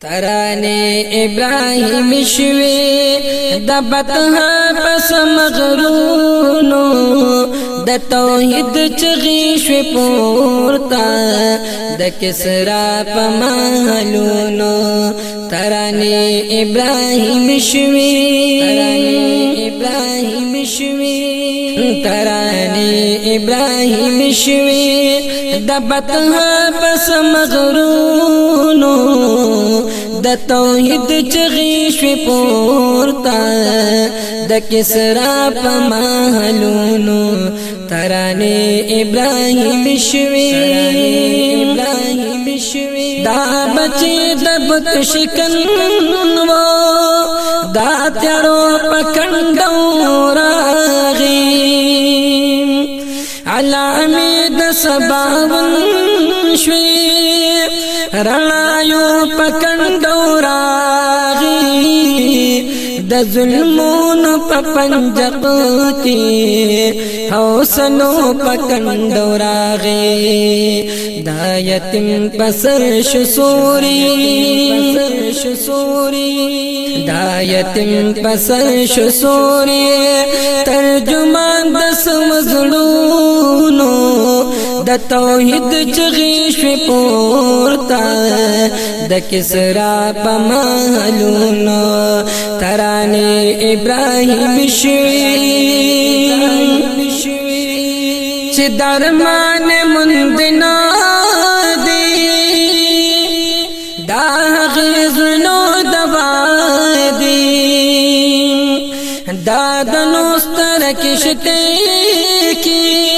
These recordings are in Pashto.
ترانه ابراهيم شوي د بتها پس مغرونو د توحید چغي شوي پورتا د کسرا پمالونو ترانه ابراهيم شوي ترانه ابراهيم شوي د فتح پس مغرونو د توحید چغي شوي پورتا د کسرا په محلونو ترانه ابراهيم شوي ابراهيم شوي دا بچي د بت شکن و دا تیارو پکندو علامې د سباون شوي رڼا یو پکندو راغي د ظلمون په پنجق کې حوصلو په کندو راغې د یتیم پسر شسوري شسوري د یتیم پسر شسوري ترجمان بس مزړو غرونو د توحید چغې شو پورتا د کسرا په محلونو ترانه ابراهیم شوی چې درمان مند نه دی دا غزنو دبا دی دا د نوستر کې شته کې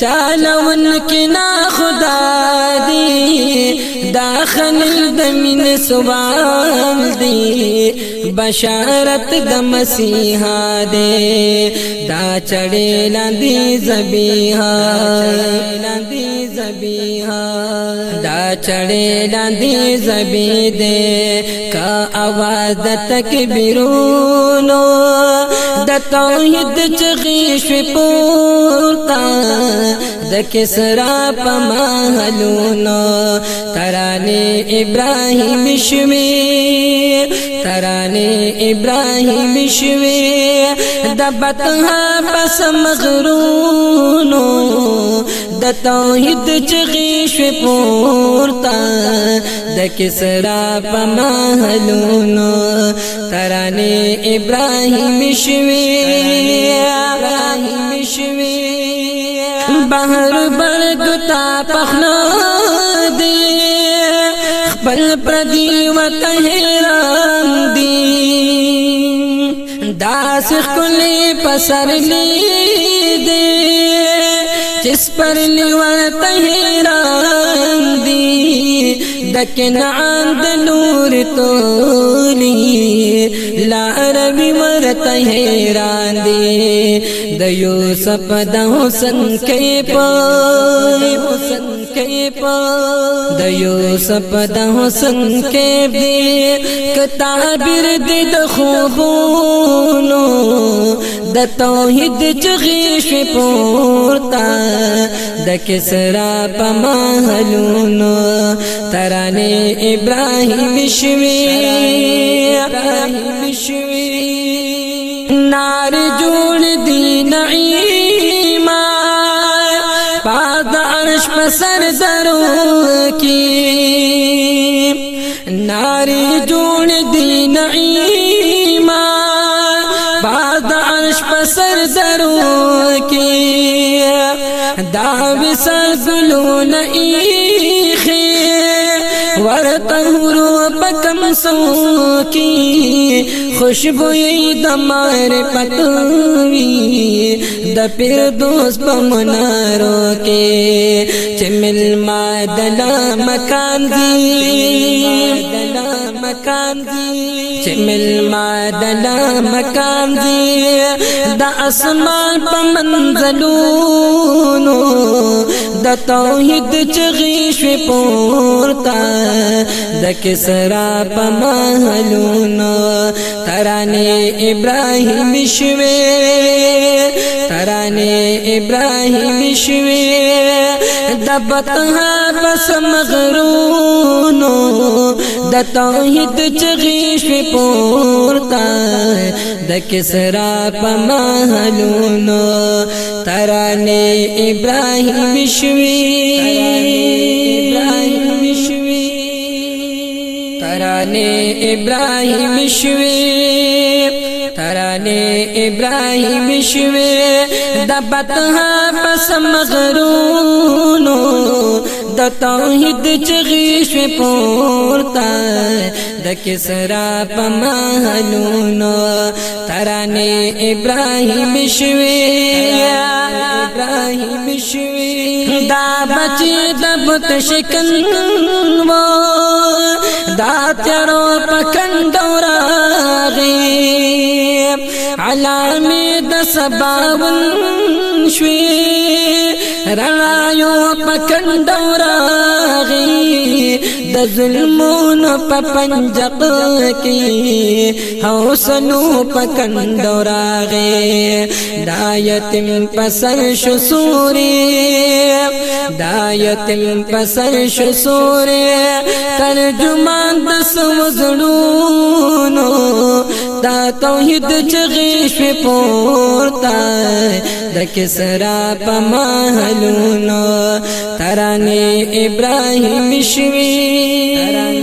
چالون کنا خدا دی داخل دمین سوال دی بشارت د مسیحا دے دا چڑی لاندی زبیحا دا چڑی لاندی زبی دے کا آواز د تکبیرونو د توحید چغی شوی پورتا د کسرا پمحلونو ترانه ابراهیم شمیر یارانی ابراهیم شوی د بتها پس مغرونو د توحید چغی شوی پورتا د کسرا په محلونو ترانی ابراهیم شوی ابراهیم شوی بهر برګتا پخنا دی خپل پردی وته دی دا سخلی پسرلی دی چس پر لیور تهران دی دکنعان دنور تولی لعربی مر تهران دی دیو سپ دا حسن کے پای حسن کې په د یوسف د حسن کې دې کتابر دې د خوبونو د توحید چغې شي پورتا د کسرا په محلونو ترانه ابراهیم شوي ابراهیم شوي نار جوړ دی نعیم دم سر زرو کی ناری جون دی نعیما بعد عرش پسر زرو کی دا وسل گلو نعیخی ورتورو پکم سو کی خوشبوئی دمار پتوی د پیر دوس په منارو کې چې مل ما دلا مکان دی چې مل ما دلا مکان دی د اسمان په منځلو د توحید چغې شوې پورتا د کسرا په محلونو ترانه ابراهیم شوه ترانه ابراهیم شوه د بتها پس مغرونو د توحید چغې شوې پورتا د کسرا په محلونو ترانه ابراهيم شوي ابراهيم شوي ترانه ابراهيم شوي ابراهيم شوي د فتحا پس مغرونو د توحید چغي شوي پورتا د کسرا پمحلونو ترانه ابراهيم شوي ابراهيم شوي دا بچي د بت شکن و دا تیرو پکندورا علامې د سباون شوي رایو پکند راغي د ظلمون په پنجق کې حوسنو پکند راغي دایتم پسر شو سوري دایتم پسر شو سوري ترجمان د سمزړونو دا توحید چغې شپورتا د کسرا په ماهر خیالونو ترانه ابراهیم شوی